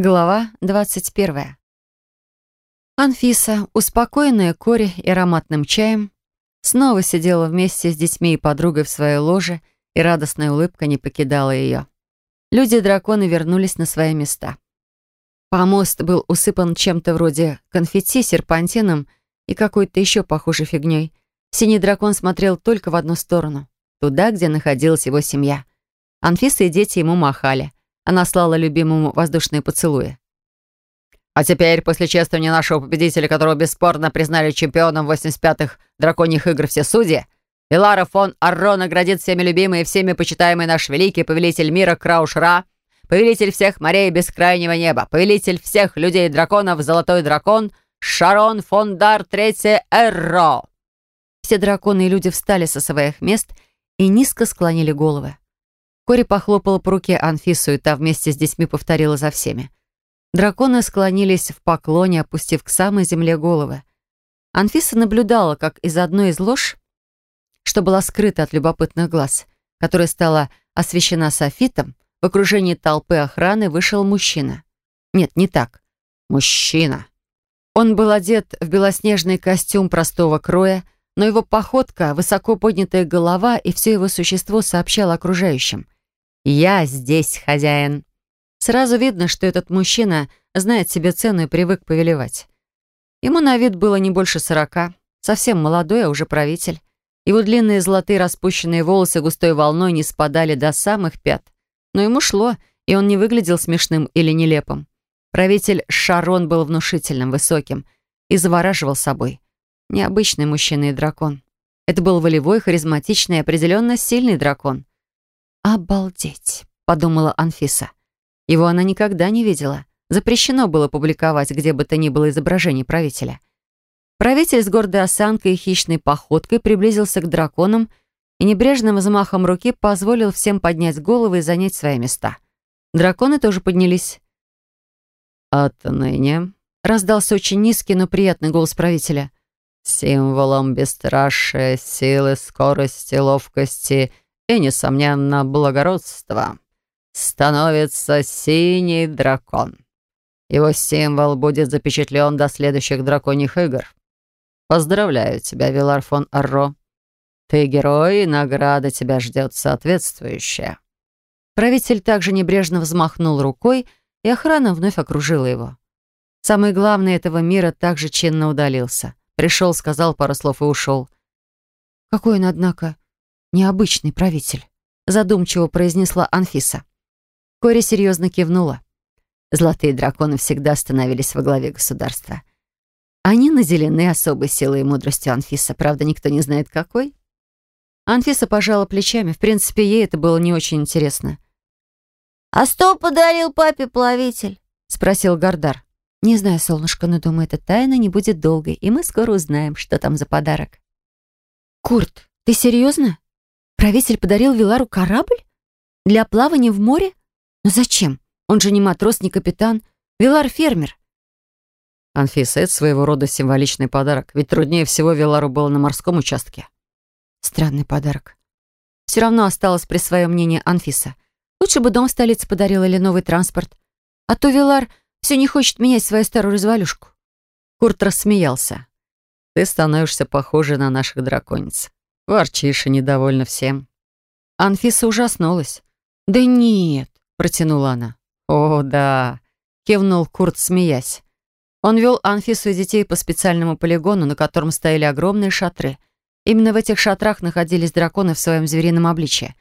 Глава 21. Анфиса, успокоенная Кори и ароматным чаем, снова сидела вместе с детьми и подругой в своей ложе, и радостная улыбка не покидала ее. Люди-драконы вернулись на свои места. Помост был усыпан чем-то вроде конфетти, серпантином и какой-то еще похожей фигней. Синий дракон смотрел только в одну сторону, туда, где находилась его семья. Анфиса и дети ему махали — она слала любимому воздушные поцелуи. А теперь, после чествования нашего победителя, которого бесспорно признали чемпионом 85-х драконьих игр все судьи, Вилара фон Арро наградит всеми любимый и всеми почитаемый наш великий повелитель мира Краушра, повелитель всех морей бескрайнего неба, повелитель всех людей драконов, золотой дракон, Шарон фон Дар Третье Эрро. Все драконы и люди встали со своих мест и низко склонили головы. Кори похлопала по руке Анфису, и та вместе с детьми повторила за всеми. Драконы склонились в поклоне, опустив к самой земле головы. Анфиса наблюдала, как из одной из лож, что была скрыта от любопытных глаз, которая стала освещена софитом, в окружении толпы охраны вышел мужчина. Нет, не так. Мужчина. Он был одет в белоснежный костюм простого кроя, но его походка, высоко поднятая голова и все его существо сообщало окружающим — «Я здесь хозяин». Сразу видно, что этот мужчина знает себе цену и привык повелевать. Ему на вид было не больше сорока, совсем молодой, а уже правитель. Его длинные золотые распущенные волосы густой волной не спадали до самых пят. Но ему шло, и он не выглядел смешным или нелепым. Правитель Шарон был внушительным, высоким и завораживал собой. Необычный мужчина и дракон. Это был волевой, харизматичный и определенно сильный дракон. «Обалдеть!» — подумала Анфиса. Его она никогда не видела. Запрещено было публиковать где бы то ни было изображение правителя. Правитель с гордой осанкой и хищной походкой приблизился к драконам и небрежным взмахом руки позволил всем поднять головы и занять свои места. Драконы тоже поднялись. «Отныне», — раздался очень низкий, но приятный голос правителя, «символом бесстрашия, силы, скорости, ловкости — и, несомненно, благородства, становится синий дракон. Его символ будет запечатлен до следующих драконьих игр. Поздравляю тебя, Вилар фон Арро. Ты герой, и награда тебя ждет соответствующая». Правитель также небрежно взмахнул рукой, и охрана вновь окружила его. Самый главный этого мира также чинно удалился. Пришел, сказал пару слов и ушел. «Какой он, однако, необычный правитель», задумчиво произнесла Анфиса. Кори серьезно кивнула. Золотые драконы всегда становились во главе государства. Они наделены особой силой и мудростью Анфиса, правда, никто не знает какой. Анфиса пожала плечами. В принципе, ей это было не очень интересно. «А что подарил папе плавитель?» — спросил Гардар. «Не знаю, солнышко, но думаю, эта тайна не будет долгой, и мы скоро узнаем, что там за подарок». «Курт, ты серьезно?» Правитель подарил Вилару корабль? Для плавания в море? Но зачем? Он же не матрос, не капитан. Вилар — фермер. Анфиса, это своего рода символичный подарок. Ведь труднее всего Вилару было на морском участке. Странный подарок. Все равно осталось при своем мнении Анфиса. Лучше бы дом в столице подарил или новый транспорт. А то Вилар все не хочет менять свою старую развалюшку. Курт рассмеялся. Ты становишься похожей на наших драконец. Ворчишь и недовольна всем». Анфиса ужаснулась. «Да нет», — протянула она. «О, да», — кивнул Курт, смеясь. Он вел Анфису и детей по специальному полигону, на котором стояли огромные шатры. Именно в этих шатрах находились драконы в своем зверином обличье.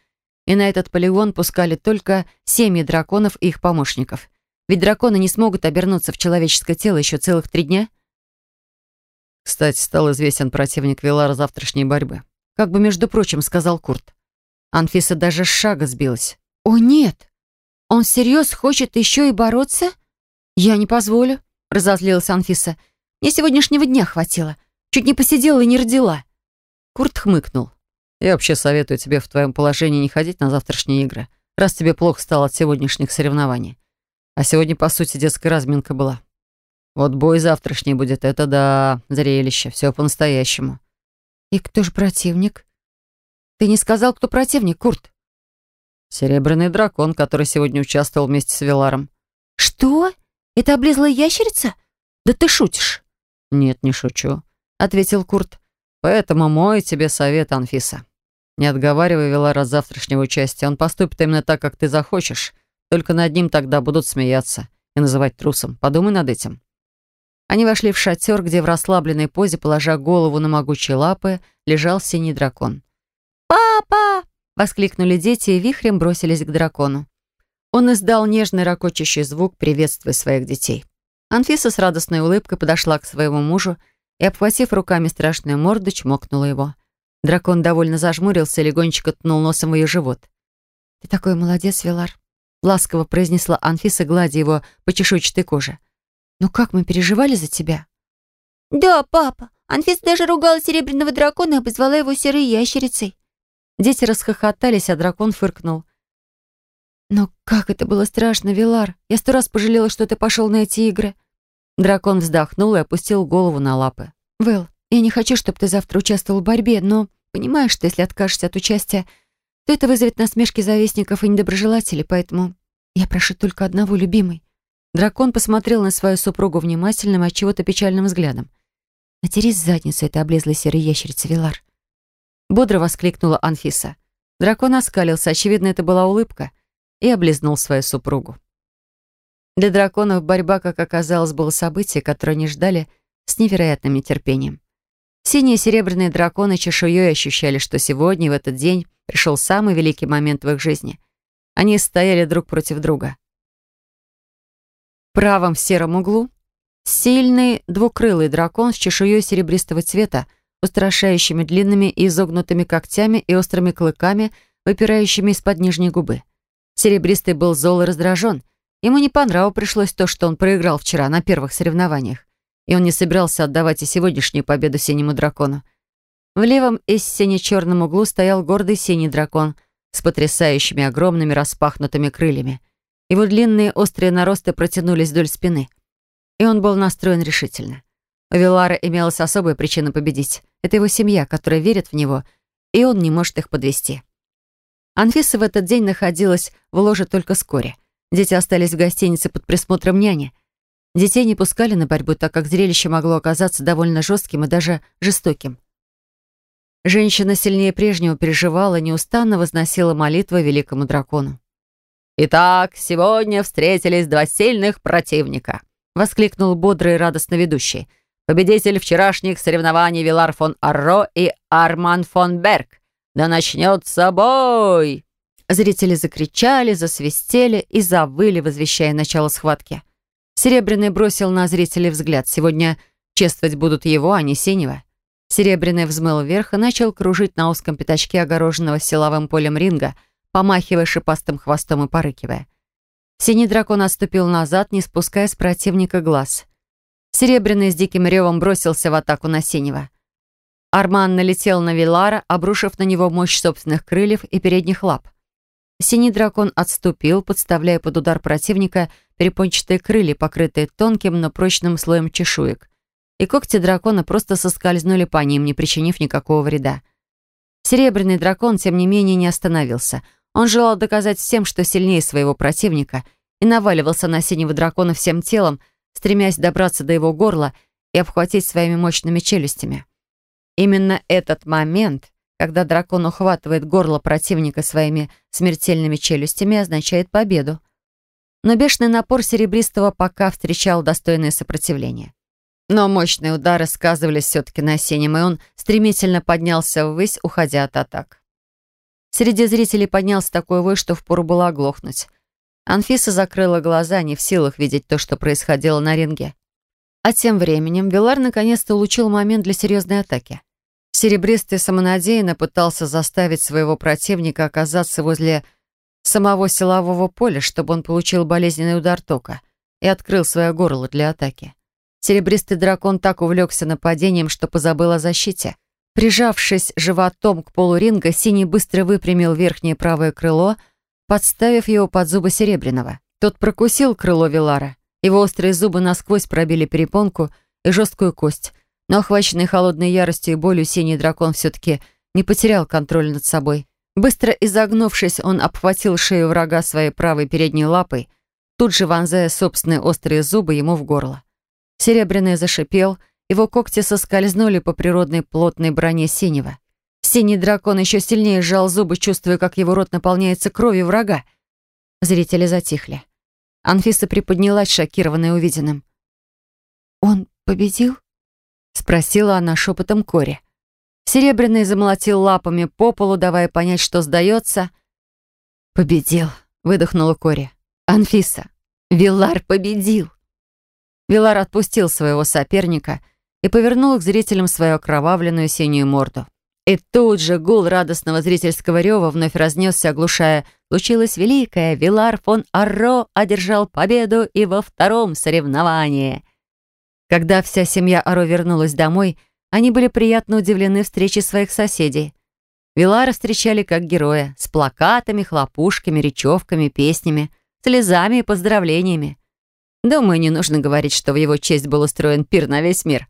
И на этот полигон пускали только семьи драконов и их помощников. Ведь драконы не смогут обернуться в человеческое тело еще целых три дня. Кстати, стал известен противник Вилара завтрашней борьбы. Как бы, между прочим, сказал Курт. Анфиса даже с шага сбилась. «О, нет! Он всерьез хочет еще и бороться? Я не позволю», — разозлилась Анфиса. «Мне сегодняшнего дня хватило. Чуть не посидела и не родила». Курт хмыкнул. «Я вообще советую тебе в твоем положении не ходить на завтрашние игры, раз тебе плохо стало от сегодняшних соревнований. А сегодня, по сути, детская разминка была. Вот бой завтрашний будет, это да, зрелище, все по-настоящему. «И кто же противник?» «Ты не сказал, кто противник, Курт?» «Серебряный дракон, который сегодня участвовал вместе с Виларом». «Что? Это облезлая ящерица? Да ты шутишь. «Нет, не шучу», — ответил Курт. «Поэтому мой тебе совет, Анфиса. Не отговаривай Велара с завтрашнего участия. Он поступит именно так, как ты захочешь. Только над ним тогда будут смеяться и называть трусом. Подумай над этим». Они вошли в шатер, где в расслабленной позе, положа голову на могучие лапы, лежал синий дракон. «Папа!» — воскликнули дети и вихрем бросились к дракону. Он издал нежный ракочащий звук, приветствуя своих детей. Анфиса с радостной улыбкой подошла к своему мужу и, обхватив руками страшную морду, чмокнула его. Дракон довольно зажмурился и легонечко ткнул носом в ее живот. «Ты такой молодец, Вилар», — ласково произнесла Анфиса, гладя его по чешуйчатой коже. «Ну как мы переживали за тебя?» «Да, папа. Анфиса даже ругала серебряного дракона и обозвала его серой ящерицей». Дети расхохотались, а дракон фыркнул. «Но как это было страшно, Вилар! Я сто раз пожалела, что ты пошел на эти игры!» Дракон вздохнул и опустил голову на лапы. «Вэл, я не хочу, чтобы ты завтра участвовал в борьбе, но понимаешь, что если откажешься от участия, то это вызовет насмешки завистников и недоброжелателей, поэтому я прошу только одного, любимый. Дракон посмотрел на свою супругу внимательным и чего-то печальным взглядом. «Натерись задницу этой облезлой серой ящерицы, Вилар!» Бодро воскликнула Анфиса. Дракон оскалился, очевидно, это была улыбка, и облизнул свою супругу. Для драконов борьба, как оказалось, было событие, которое они ждали с невероятным нетерпением. Синие серебряные драконы чешуей ощущали, что сегодня, в этот день, пришел самый великий момент в их жизни. Они стояли друг против друга. Правом сером углу сильный двукрылый дракон с чешуей серебристого цвета, устрашающими длинными и изогнутыми когтями и острыми клыками, выпирающими из-под нижней губы. Серебристый был зол и раздражен. Ему не по нраву пришлось то, что он проиграл вчера на первых соревнованиях и он не собирался отдавать и сегодняшнюю победу синему дракону. В левом из сине-черном углу стоял гордый синий дракон с потрясающими огромными распахнутыми крыльями. Его длинные острые наросты протянулись вдоль спины. И он был настроен решительно. У Вилара имелась особая причина победить. Это его семья, которая верит в него, и он не может их подвести. Анфиса в этот день находилась в ложе только вскоре. Дети остались в гостинице под присмотром няни — Детей не пускали на борьбу, так как зрелище могло оказаться довольно жестким и даже жестоким. Женщина сильнее прежнего переживала, неустанно возносила молитвы великому дракону. «Итак, сегодня встретились два сильных противника», — воскликнул бодрый и радостно ведущий. «Победитель вчерашних соревнований Вилар фон Арро и Арман фон Берг. Да начнется бой!» Зрители закричали, засвистели и завыли, возвещая начало схватки. Серебряный бросил на зрителей взгляд. Сегодня чествовать будут его, а не Синего. Серебряный взмыл вверх и начал кружить на узком пятачке, огороженного силовым полем ринга, помахивая шипастым хвостом и порыкивая. Синий дракон отступил назад, не спуская с противника глаз. Серебряный с диким ревом бросился в атаку на Синего. Арман налетел на Вилара, обрушив на него мощь собственных крыльев и передних лап. Синий дракон отступил, подставляя под удар противника перепончатые крылья, покрытые тонким, но прочным слоем чешуек. И когти дракона просто соскользнули по ним, не причинив никакого вреда. Серебряный дракон, тем не менее, не остановился. Он желал доказать всем, что сильнее своего противника, и наваливался на синего дракона всем телом, стремясь добраться до его горла и обхватить своими мощными челюстями. Именно этот момент когда дракон ухватывает горло противника своими смертельными челюстями, означает победу. Но бешеный напор серебристого пока встречал достойное сопротивление. Но мощные удары сказывались все-таки на синем, и он стремительно поднялся ввысь, уходя от атак. Среди зрителей поднялся такой вой, что впору было оглохнуть. Анфиса закрыла глаза, не в силах видеть то, что происходило на ринге. А тем временем Вилар наконец-то улучил момент для серьезной атаки. Серебристый самонадеянно пытался заставить своего противника оказаться возле самого силового поля, чтобы он получил болезненный удар тока и открыл свое горло для атаки. Серебристый дракон так увлекся нападением, что позабыл о защите. Прижавшись животом к полу ринга, Синий быстро выпрямил верхнее правое крыло, подставив его под зубы Серебряного. Тот прокусил крыло Вилара. Его острые зубы насквозь пробили перепонку и жесткую кость, но охваченный холодной яростью и болью синий дракон все-таки не потерял контроль над собой. Быстро изогнувшись, он обхватил шею врага своей правой передней лапой, тут же вонзая собственные острые зубы ему в горло. Серебряный зашипел, его когти соскользнули по природной плотной броне синего. Синий дракон еще сильнее сжал зубы, чувствуя, как его рот наполняется кровью врага. Зрители затихли. Анфиса приподнялась, шокированная увиденным. «Он победил?» — спросила она шепотом Кори. Серебряный замолотил лапами по полу, давая понять, что сдается. «Победил», — выдохнула Кори. «Анфиса, Вилар победил!» Вилар отпустил своего соперника и повернул к зрителям свою окровавленную синюю морду. И тут же гул радостного зрительского рева вновь разнесся, оглушая «Случилось великое! Вилар фон Арро одержал победу и во втором соревновании!» Когда вся семья Аро вернулась домой, они были приятно удивлены встречей своих соседей. Вилара встречали как героя, с плакатами, хлопушками, речевками, песнями, слезами и поздравлениями. Думаю, не нужно говорить, что в его честь был устроен пир на весь мир.